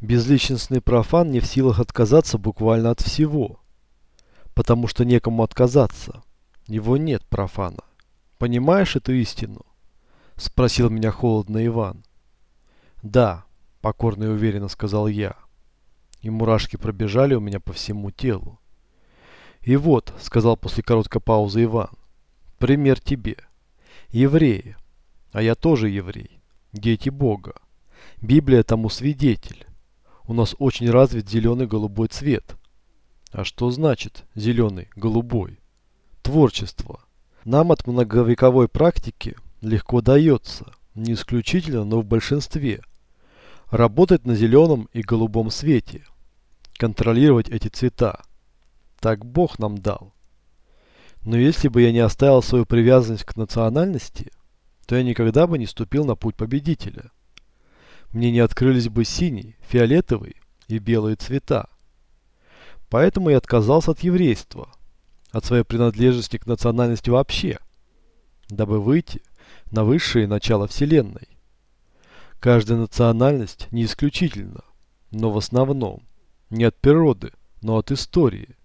Безличностные профан не в силах отказаться буквально от всего, потому что некому отказаться. Его нет профана. Понимаешь эту истину? Спросил меня холодно Иван. Да, покорно и уверенно сказал я. И мурашки пробежали у меня по всему телу. И вот, сказал после короткой паузы Иван, пример тебе. Евреи, а я тоже еврей, дети Бога. Библия тому свидетель. У нас очень развит зеленый-голубой цвет. А что значит зеленый-голубой? Творчество. Нам от многовековой практики легко дается, не исключительно, но в большинстве, работать на зеленом и голубом свете, контролировать эти цвета. Так Бог нам дал. Но если бы я не оставил свою привязанность к национальности, то я никогда бы не ступил на путь победителя мне не открылись бы синий, фиолетовый и белые цвета. Поэтому я отказался от еврейства, от своей принадлежности к национальности вообще, дабы выйти на высшее начало Вселенной. Каждая национальность не исключительно, но в основном, не от природы, но от истории.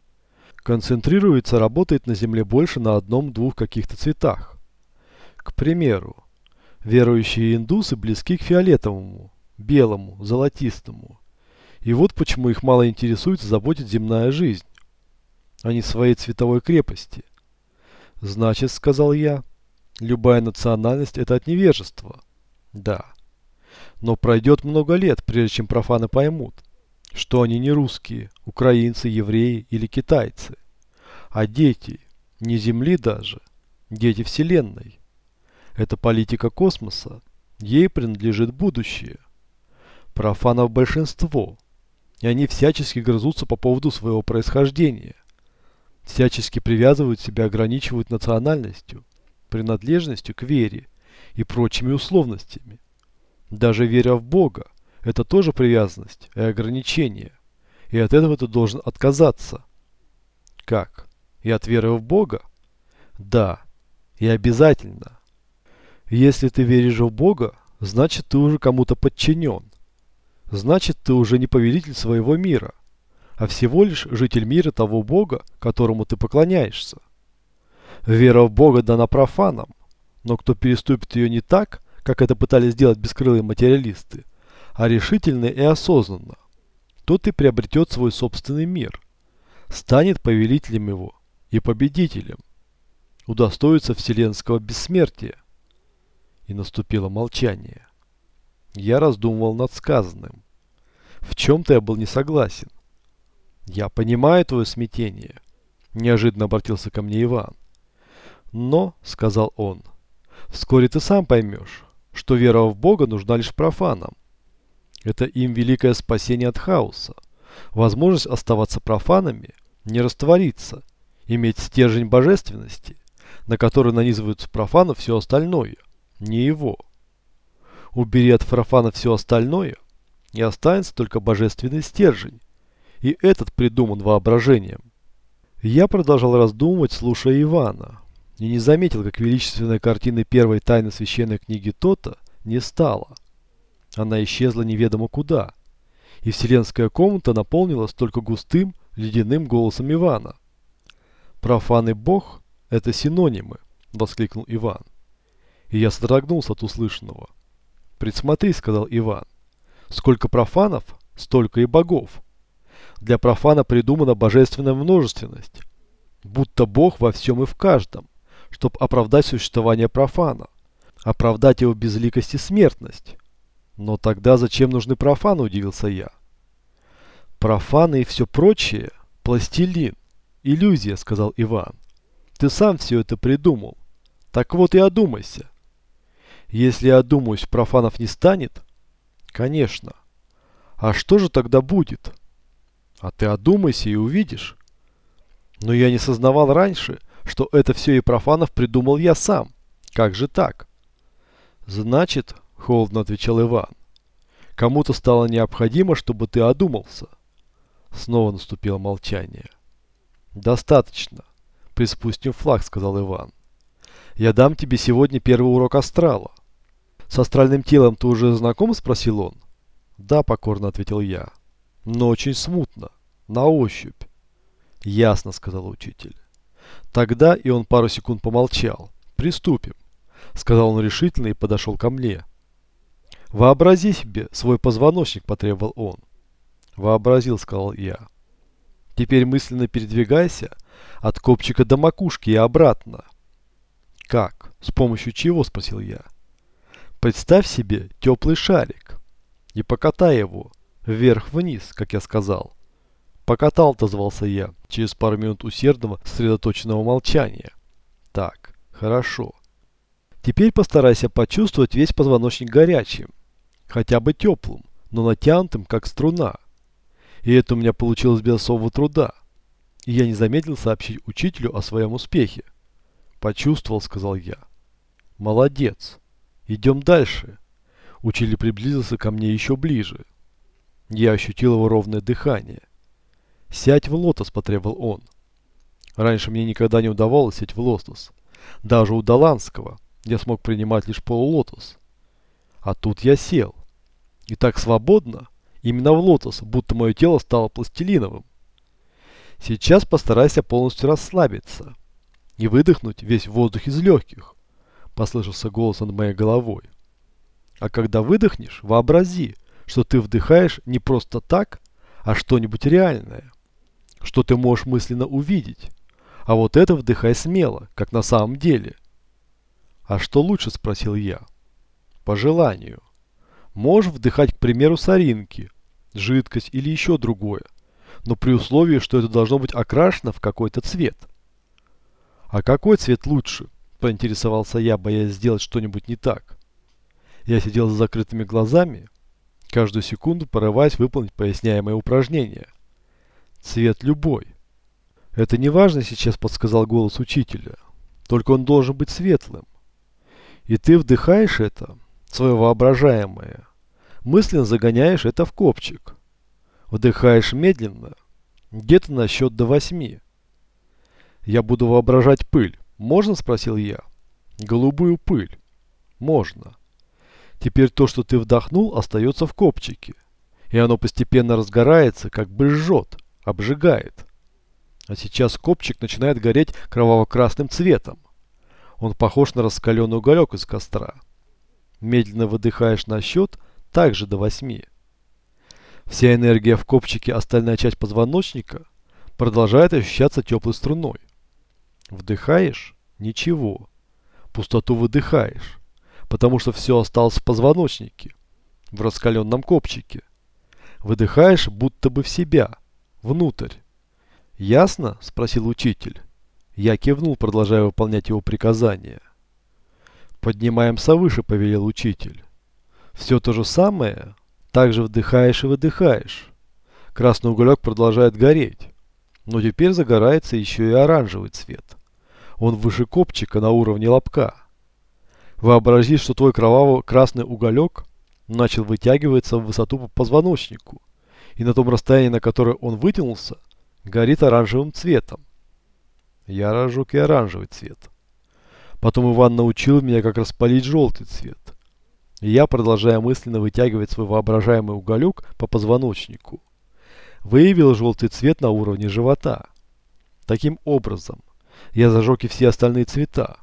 Концентрируется, работает на Земле больше на одном-двух каких-то цветах. К примеру, верующие индусы близки к фиолетовому, белому, золотистому. И вот почему их мало интересует заботит земная жизнь, а не своей цветовой крепости. Значит, сказал я, любая национальность – это от невежества. Да. Но пройдет много лет, прежде чем профаны поймут, что они не русские, украинцы, евреи или китайцы, а дети, не Земли даже, дети Вселенной. Это политика космоса, ей принадлежит будущее. Профанов большинство, и они всячески грызутся по поводу своего происхождения. Всячески привязывают себя, ограничивают национальностью, принадлежностью к вере и прочими условностями. Даже вера в Бога – это тоже привязанность и ограничение, и от этого ты должен отказаться. Как? И от веры в Бога? Да, и обязательно. Если ты веришь в Бога, значит ты уже кому-то подчинен. Значит, ты уже не повелитель своего мира, а всего лишь житель мира того Бога, которому ты поклоняешься. Вера в Бога дана профанам, но кто переступит ее не так, как это пытались сделать бескрылые материалисты, а решительно и осознанно, тот и приобретет свой собственный мир, станет повелителем его и победителем, удостоится вселенского бессмертия. И наступило молчание. Я раздумывал над сказанным. В чем-то я был не согласен. Я понимаю твое смятение. Неожиданно обратился ко мне Иван. Но, сказал он, вскоре ты сам поймешь, что вера в Бога нужна лишь профанам. Это им великое спасение от хаоса. Возможность оставаться профанами, не раствориться, иметь стержень божественности, на который нанизывают с профанов все остальное, не его убери от Фарафана все остальное, и останется только божественный стержень. И этот придуман воображением. Я продолжал раздумывать, слушая Ивана, и не заметил, как величественной картины первой тайны священной книги Тота не стало. Она исчезла неведомо куда, и вселенская комната наполнилась только густым, ледяным голосом Ивана. «Профан и Бог – это синонимы», – воскликнул Иван. И я содрогнулся от услышанного. «Присмотри», — сказал Иван. «Сколько профанов, столько и богов. Для профана придумана божественная множественность, будто бог во всем и в каждом, чтобы оправдать существование профана, оправдать его безликость и смертность. Но тогда зачем нужны профаны, удивился я. Профаны и все прочее – пластилин, иллюзия, сказал Иван. Ты сам все это придумал. Так вот и одумайся. Если я одумаюсь, Профанов не станет? Конечно. А что же тогда будет? А ты одумайся и увидишь. Но я не сознавал раньше, что это все и Профанов придумал я сам. Как же так? Значит, холодно отвечал Иван, кому-то стало необходимо, чтобы ты одумался. Снова наступило молчание. Достаточно. Приспустим флаг, сказал Иван. Я дам тебе сегодня первый урок астрала. «С астральным телом ты уже знаком?» – спросил он. «Да», – покорно ответил я. «Но очень смутно. На ощупь». «Ясно», – сказал учитель. Тогда и он пару секунд помолчал. «Приступим», – сказал он решительно и подошел ко мне. «Вообрази себе свой позвоночник», – потребовал он. «Вообразил», – сказал я. «Теперь мысленно передвигайся от копчика до макушки и обратно». «Как? С помощью чего?» – спросил я. Представь себе теплый шарик и покатай его вверх-вниз, как я сказал. «Покатал», — отозвался я, через пару минут усердного, сосредоточенного молчания. «Так, хорошо. Теперь постарайся почувствовать весь позвоночник горячим, хотя бы теплым, но натянутым, как струна. И это у меня получилось без особого труда. И я не заметил сообщить учителю о своем успехе. «Почувствовал», — сказал я. «Молодец. Идем дальше. Учили приблизился ко мне еще ближе. Я ощутил его ровное дыхание. «Сядь в лотос», — потребовал он. Раньше мне никогда не удавалось сесть в лотос. Даже у Доланского я смог принимать лишь полулотос. А тут я сел. И так свободно, именно в лотос, будто мое тело стало пластилиновым. Сейчас постарайся полностью расслабиться и выдохнуть весь воздух из легких послышался голос над моей головой. А когда выдохнешь, вообрази, что ты вдыхаешь не просто так, а что-нибудь реальное, что ты можешь мысленно увидеть. А вот это вдыхай смело, как на самом деле. А что лучше, спросил я. По желанию. Можешь вдыхать, к примеру, соринки, жидкость или еще другое, но при условии, что это должно быть окрашено в какой-то цвет. А какой цвет лучше? Поинтересовался я, боясь сделать что-нибудь не так. Я сидел с закрытыми глазами, каждую секунду порываясь выполнить поясняемое упражнение. Цвет любой. Это не важно сейчас, подсказал голос учителя. Только он должен быть светлым. И ты вдыхаешь это, свое воображаемое. Мысленно загоняешь это в копчик. Вдыхаешь медленно, где-то на счет до восьми. Я буду воображать пыль. «Можно?» – спросил я. «Голубую пыль». «Можно». Теперь то, что ты вдохнул, остается в копчике. И оно постепенно разгорается, как бы жжет, обжигает. А сейчас копчик начинает гореть кроваво-красным цветом. Он похож на раскаленный уголек из костра. Медленно выдыхаешь на счет, также до восьми. Вся энергия в копчике, остальная часть позвоночника, продолжает ощущаться теплой струной. Вдыхаешь? Ничего. Пустоту выдыхаешь, потому что все осталось в позвоночнике, в раскаленном копчике. Выдыхаешь будто бы в себя, внутрь. «Ясно?» – спросил учитель. Я кивнул, продолжая выполнять его приказания. «Поднимаемся выше», – повелел учитель. «Все то же самое, также вдыхаешь и выдыхаешь. Красный уголек продолжает гореть, но теперь загорается еще и оранжевый цвет» он выше копчика на уровне лобка. Вообрази, что твой кроваво-красный уголек начал вытягиваться в высоту по позвоночнику, и на том расстоянии, на которое он вытянулся, горит оранжевым цветом. Я разжег и оранжевый цвет. Потом Иван научил меня, как распалить желтый цвет. И я, продолжая мысленно вытягивать свой воображаемый уголек по позвоночнику, выявил желтый цвет на уровне живота. Таким образом, я зажег и все остальные цвета.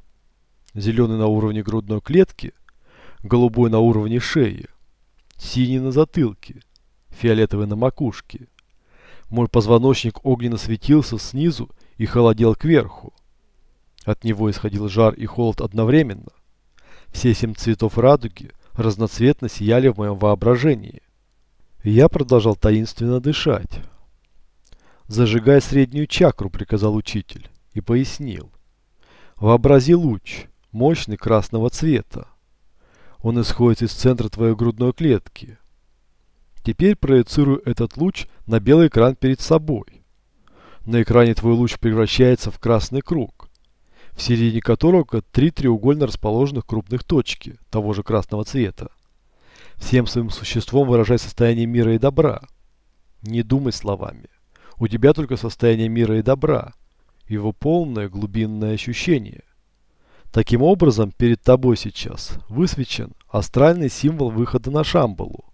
Зеленый на уровне грудной клетки, голубой на уровне шеи, синий на затылке, фиолетовый на макушке. Мой позвоночник огненно светился снизу и холодел кверху. От него исходил жар и холод одновременно. Все семь цветов радуги разноцветно сияли в моем воображении. Я продолжал таинственно дышать. «Зажигай среднюю чакру», — приказал учитель и пояснил. «Вообрази луч, мощный красного цвета. Он исходит из центра твоей грудной клетки. Теперь проецирую этот луч на белый экран перед собой. На экране твой луч превращается в красный круг, в середине которого три треугольно расположенных крупных точки того же красного цвета. Всем своим существом выражай состояние мира и добра. Не думай словами. У тебя только состояние мира и добра, его полное глубинное ощущение. Таким образом, перед тобой сейчас высвечен астральный символ выхода на Шамбалу.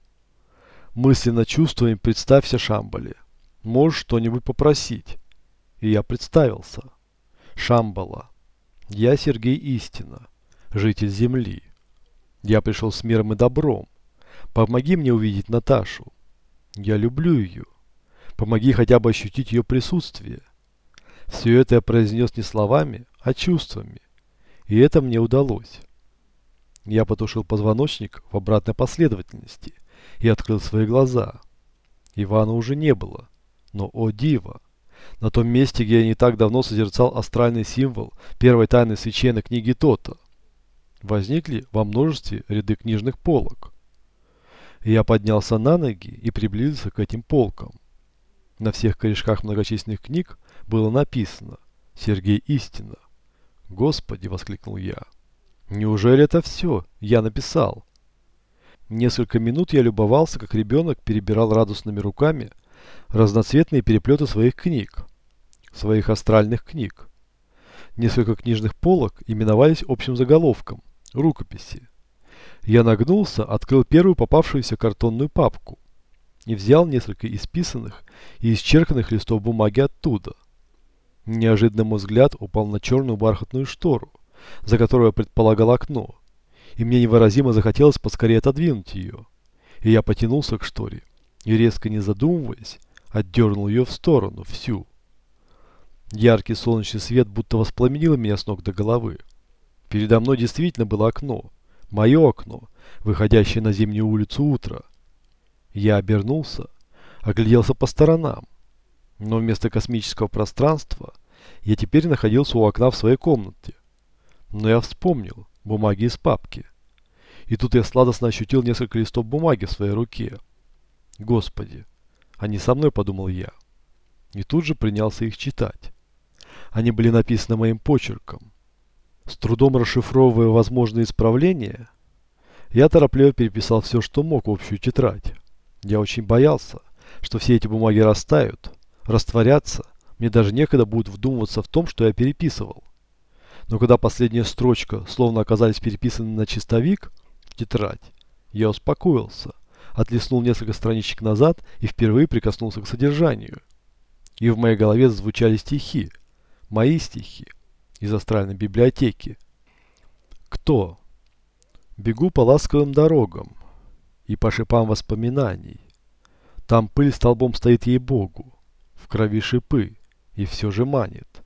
Мысленно чувствуем «представься Шамбале». Можешь что-нибудь попросить. И я представился. Шамбала. Я Сергей Истина, житель Земли. Я пришел с миром и добром. Помоги мне увидеть Наташу. Я люблю ее. Помоги хотя бы ощутить ее присутствие. Все это я произнес не словами, а чувствами. И это мне удалось. Я потушил позвоночник в обратной последовательности и открыл свои глаза. Ивана уже не было. Но, о диво! На том месте, где я не так давно созерцал астральный символ первой тайны священной книги Тота, возникли во множестве ряды книжных полок. Я поднялся на ноги и приблизился к этим полкам. На всех корешках многочисленных книг было написано «Сергей Истина». «Господи!» – воскликнул я. «Неужели это все? Я написал!» Несколько минут я любовался, как ребенок перебирал радостными руками разноцветные переплеты своих книг, своих астральных книг. Несколько книжных полок именовались общим заголовком – рукописи. Я нагнулся, открыл первую попавшуюся картонную папку – и взял несколько исписанных и исчерканных листов бумаги оттуда. Неожиданно мой взгляд упал на черную бархатную штору, за которую я предполагал окно, и мне невыразимо захотелось поскорее отодвинуть ее. И я потянулся к шторе и, резко не задумываясь, отдернул ее в сторону, всю. Яркий солнечный свет будто воспламенил меня с ног до головы. Передо мной действительно было окно, мое окно, выходящее на зимнюю улицу утра. Я обернулся, а огляделся по сторонам. Но вместо космического пространства я теперь находился у окна в своей комнате. Но я вспомнил бумаги из папки. И тут я сладостно ощутил несколько листов бумаги в своей руке. Господи, они со мной, подумал я. И тут же принялся их читать. Они были написаны моим почерком. С трудом расшифровывая возможные исправления, я торопливо переписал все, что мог в общую тетрадь. Я очень боялся, что все эти бумаги растают, растворятся. Мне даже некогда будет вдумываться в том, что я переписывал. Но когда последняя строчка словно оказались переписаны на чистовик, в тетрадь, я успокоился, отлеснул несколько страничек назад и впервые прикоснулся к содержанию. И в моей голове звучали стихи, мои стихи, из астральной библиотеки. Кто? Бегу по ласковым дорогам, и по шипам воспоминаний. Там пыль столбом стоит ей-богу, в крови шипы, и все же манит.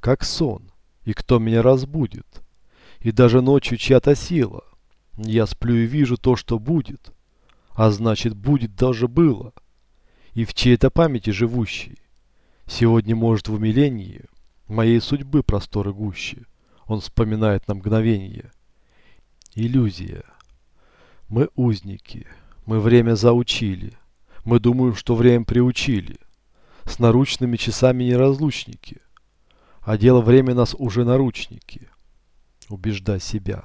Как сон, и кто меня разбудит? И даже ночью чья-то сила. Я сплю и вижу то, что будет. А значит, будет даже было. И в чьей-то памяти живущий. Сегодня, может, в умилении моей судьбы просторы гуще. Он вспоминает на мгновение. Иллюзия. Мы узники. Мы время заучили. Мы думаем, что время приучили. С наручными часами не разлучники, А дело время нас уже наручники. Убеждай себя.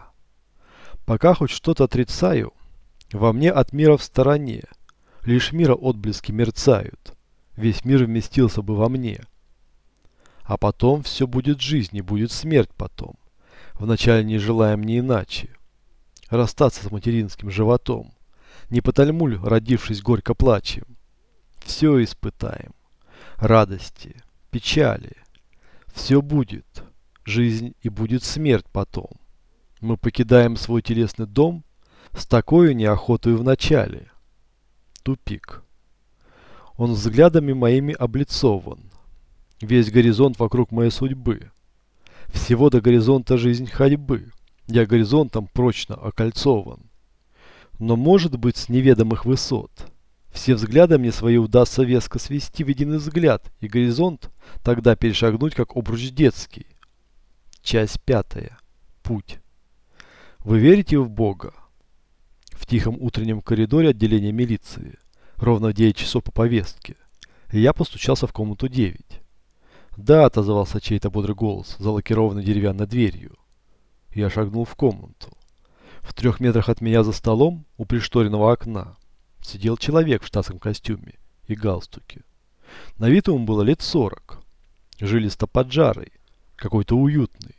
Пока хоть что-то отрицаю, во мне от мира в стороне. Лишь мира отблески мерцают. Весь мир вместился бы во мне. А потом все будет жизнь и будет смерть потом. Вначале не желаем ни иначе расстаться с материнским животом. Не потальмуль, родившись горько плачем. Все испытаем. Радости, печали. Все будет. Жизнь и будет смерть потом. Мы покидаем свой телесный дом с такой неохотой вначале. Тупик. Он взглядами моими облицован. Весь горизонт вокруг моей судьбы. Всего до горизонта жизнь ходьбы я горизонтом прочно окольцован. Но может быть с неведомых высот. Все взгляды мне свои удастся веско свести в единый взгляд, и горизонт тогда перешагнуть, как обруч детский. Часть пятая. Путь. Вы верите в Бога? В тихом утреннем коридоре отделения милиции, ровно в 9 часов по повестке, я постучался в комнату 9. «Да», — отозвался чей-то бодрый голос, залакированный деревянной дверью. Я шагнул в комнату. В трех метрах от меня за столом у пришторенного окна сидел человек в штатском костюме и галстуке. На вид ему было лет сорок. Жилисто-поджарый, какой-то уютный.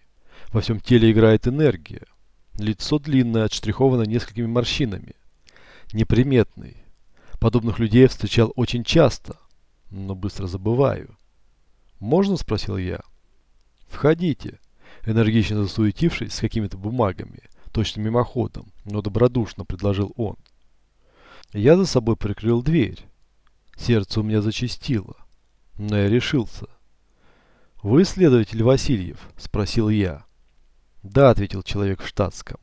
Во всем теле играет энергия. Лицо длинное, отштриховано несколькими морщинами. Неприметный. Подобных людей я встречал очень часто, но быстро забываю. «Можно?» – спросил я. «Входите», Энергично засуетившись с какими-то бумагами, точно мимоходом, но добродушно предложил он. Я за собой прикрыл дверь. Сердце у меня зачастило, но я решился. «Вы следователь Васильев?» – спросил я. «Да», – ответил человек в штатском.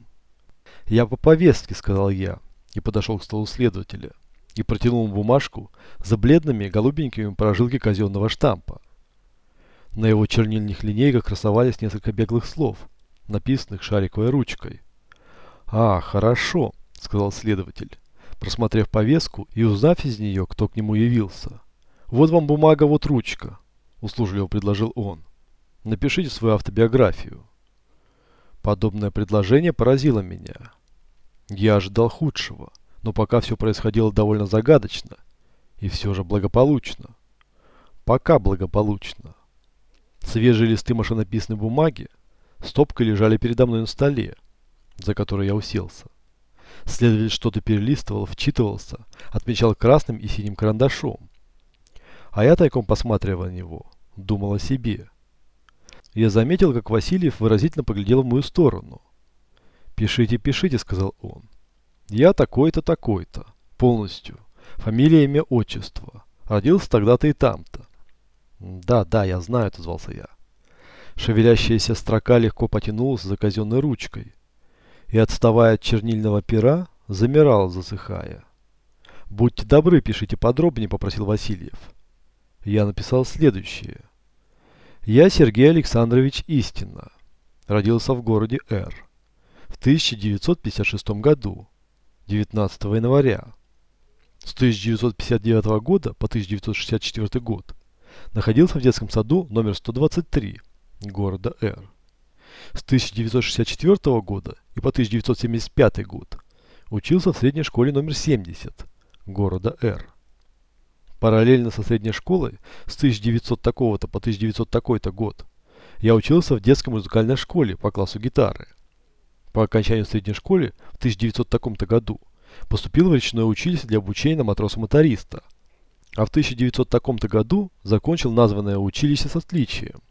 «Я по повестке», – сказал я, и подошел к столу следователя, и протянул ему бумажку за бледными голубенькими прожилки казенного штампа. На его чернильных линейках красовались несколько беглых слов, написанных шариковой ручкой. «А, хорошо», — сказал следователь, просмотрев повестку и узнав из нее, кто к нему явился. «Вот вам бумага, вот ручка», — услужливо предложил он. «Напишите свою автобиографию». Подобное предложение поразило меня. Я ожидал худшего, но пока все происходило довольно загадочно и все же благополучно. Пока благополучно. Свежие листы машинописной бумаги стопкой лежали передо мной на столе, за который я уселся. Следователь что-то перелистывал, вчитывался, отмечал красным и синим карандашом. А я тайком посматривал на него, думал о себе. Я заметил, как Васильев выразительно поглядел в мою сторону. «Пишите, пишите», — сказал он. «Я такой-то, такой-то. Полностью. Фамилия, имя, отчество. Родился тогда-то и там-то. Да, да, я знаю, отозвался я. Шевелящаяся строка легко потянулась за казенной ручкой и, отставая от чернильного пера, замирала, засыхая. «Будьте добры, пишите подробнее», — попросил Васильев. Я написал следующее. «Я Сергей Александрович Истина. Родился в городе Р. В 1956 году, 19 января. С 1959 года по 1964 год находился в детском саду номер 123 города Р. С 1964 года и по 1975 год учился в средней школе номер 70 города Р. Параллельно со средней школой с 1900 такого-то по 1900 такой-то год я учился в детской музыкальной школе по классу гитары. По окончанию средней школы в 1900 таком-то году поступил в речное училище для обучения на матроса-моториста – а в 1900 таком-то году закончил названное училище с отличием.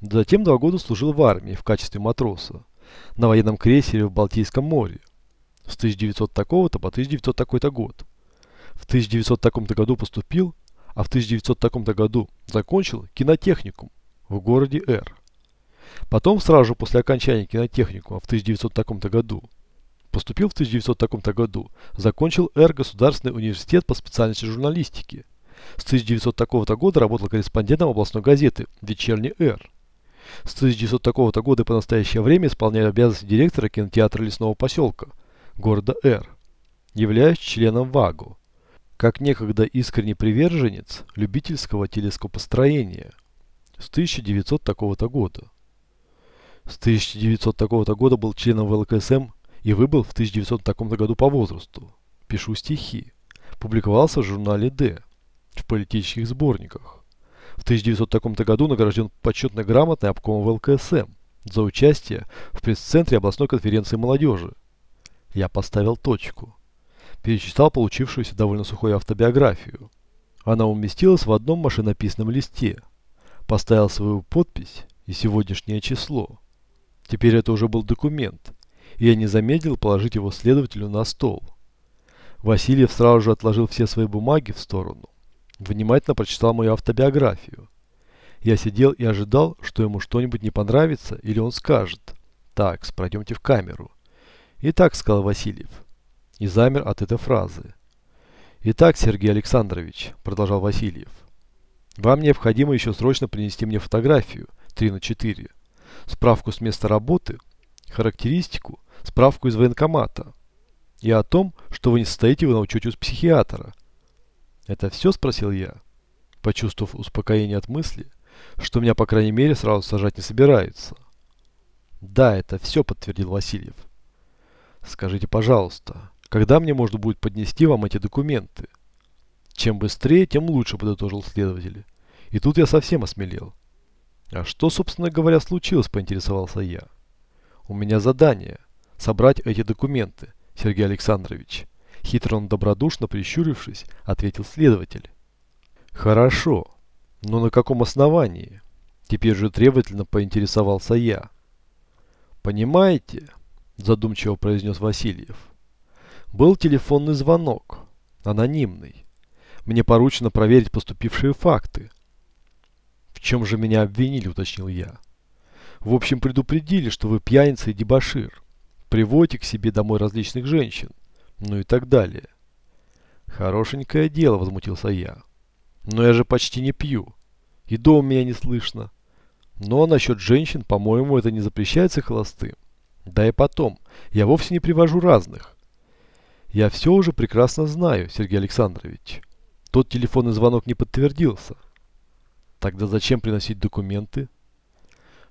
Затем два года служил в армии в качестве матроса на военном крейсере в Балтийском море с 1900 такого-то по 1900 такой-то год. В 1900 таком-то году поступил, а в 1900 таком-то году закончил кинотехникум в городе Р. Потом сразу после окончания кинотехникума в 1900 таком-то году поступил в 1900 таком-то году, закончил Р. Государственный университет по специальности журналистики – с 1900 такого-то года работал корреспондентом областной газеты «Вечерний Эр». С 1900 такого-то года по настоящее время исполняет обязанности директора кинотеатра лесного поселка города Эр, являясь членом ВАГУ, как некогда искренний приверженец любительского телескопостроения с 1900 такого-то года. С 1900 такого-то года был членом ВЛКСМ и выбыл в 1900 таком-то году по возрасту. Пишу стихи. Публиковался в журнале «Д» в политических сборниках. В 1900 году награжден почетной грамотой обкома ВЛКСМ эм за участие в пресс-центре областной конференции молодежи. Я поставил точку. Перечитал получившуюся довольно сухую автобиографию. Она уместилась в одном машинописном листе. Поставил свою подпись и сегодняшнее число. Теперь это уже был документ, и я не замедлил положить его следователю на стол. Васильев сразу же отложил все свои бумаги в сторону внимательно прочитал мою автобиографию. Я сидел и ожидал, что ему что-нибудь не понравится или он скажет. «Такс, пройдемте в камеру». «Итак», — сказал Васильев. И замер от этой фразы. «Итак, Сергей Александрович», — продолжал Васильев. «Вам необходимо еще срочно принести мне фотографию 3 на 4, справку с места работы, характеристику, справку из военкомата и о том, что вы не состоите на учете у психиатра, «Это все?» – спросил я, почувствовав успокоение от мысли, что меня, по крайней мере, сразу сажать не собираются. «Да, это все», – подтвердил Васильев. «Скажите, пожалуйста, когда мне можно будет поднести вам эти документы?» «Чем быстрее, тем лучше», – подытожил следователь. И тут я совсем осмелел. «А что, собственно говоря, случилось?» – поинтересовался я. «У меня задание – собрать эти документы, Сергей Александрович». Хитро добродушно прищурившись, ответил следователь. «Хорошо, но на каком основании?» Теперь же требовательно поинтересовался я. «Понимаете?» – задумчиво произнес Васильев. «Был телефонный звонок, анонимный. Мне поручено проверить поступившие факты». «В чем же меня обвинили?» – уточнил я. «В общем, предупредили, что вы пьяница и дебошир. Приводите к себе домой различных женщин ну и так далее. Хорошенькое дело, возмутился я. Но я же почти не пью. И дома меня не слышно. Но насчет женщин, по-моему, это не запрещается холостым. Да и потом, я вовсе не привожу разных. Я все уже прекрасно знаю, Сергей Александрович. Тот телефонный звонок не подтвердился. Тогда зачем приносить документы?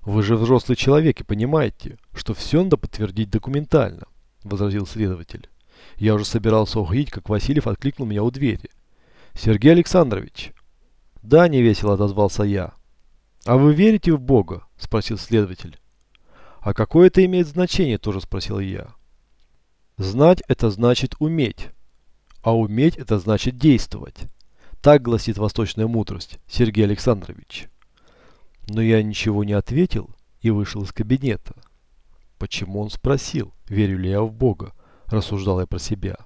Вы же взрослый человек и понимаете, что все надо подтвердить документально, возразил следователь. Я уже собирался уходить, как Васильев откликнул меня у двери. «Сергей Александрович!» «Да, невесело отозвался я. «А вы верите в Бога?» – спросил следователь. «А какое это имеет значение?» – тоже спросил я. «Знать – это значит уметь. А уметь – это значит действовать». Так гласит восточная мудрость, Сергей Александрович. Но я ничего не ответил и вышел из кабинета. Почему он спросил, верю ли я в Бога? рассуждал я про себя.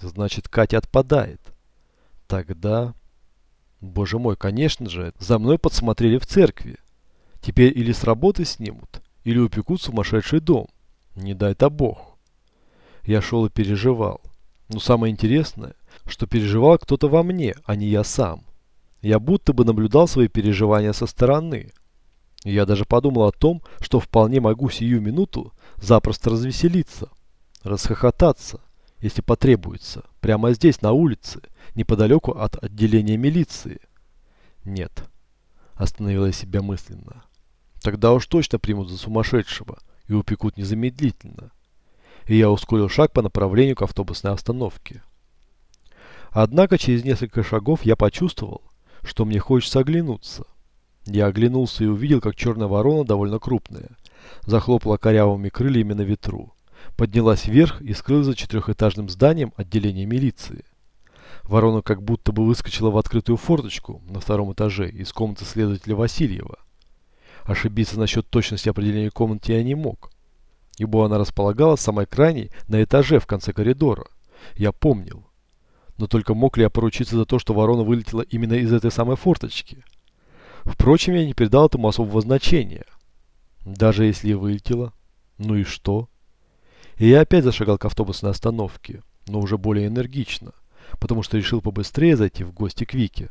Значит, Катя отпадает. Тогда... Боже мой, конечно же, за мной подсмотрели в церкви. Теперь или с работы снимут, или упекут сумасшедший дом. Не дай-то бог. Я шел и переживал. Но самое интересное, что переживал кто-то во мне, а не я сам. Я будто бы наблюдал свои переживания со стороны. Я даже подумал о том, что вполне могу сию минуту запросто развеселиться расхохотаться, если потребуется, прямо здесь, на улице, неподалеку от отделения милиции. Нет, остановила себя мысленно. Тогда уж точно примут за сумасшедшего и упекут незамедлительно. И я ускорил шаг по направлению к автобусной остановке. Однако через несколько шагов я почувствовал, что мне хочется оглянуться. Я оглянулся и увидел, как черная ворона, довольно крупная, захлопала корявыми крыльями на ветру поднялась вверх и скрылась за четырехэтажным зданием отделения милиции. Ворона как будто бы выскочила в открытую форточку на втором этаже из комнаты следователя Васильева. Ошибиться насчет точности определения комнаты я не мог, ибо она располагалась самой крайней на этаже в конце коридора. Я помнил. Но только мог ли я поручиться за то, что ворона вылетела именно из этой самой форточки? Впрочем, я не придал этому особого значения. Даже если и вылетела. Ну и что? И я опять зашагал к автобусной остановке, но уже более энергично, потому что решил побыстрее зайти в гости к Вике.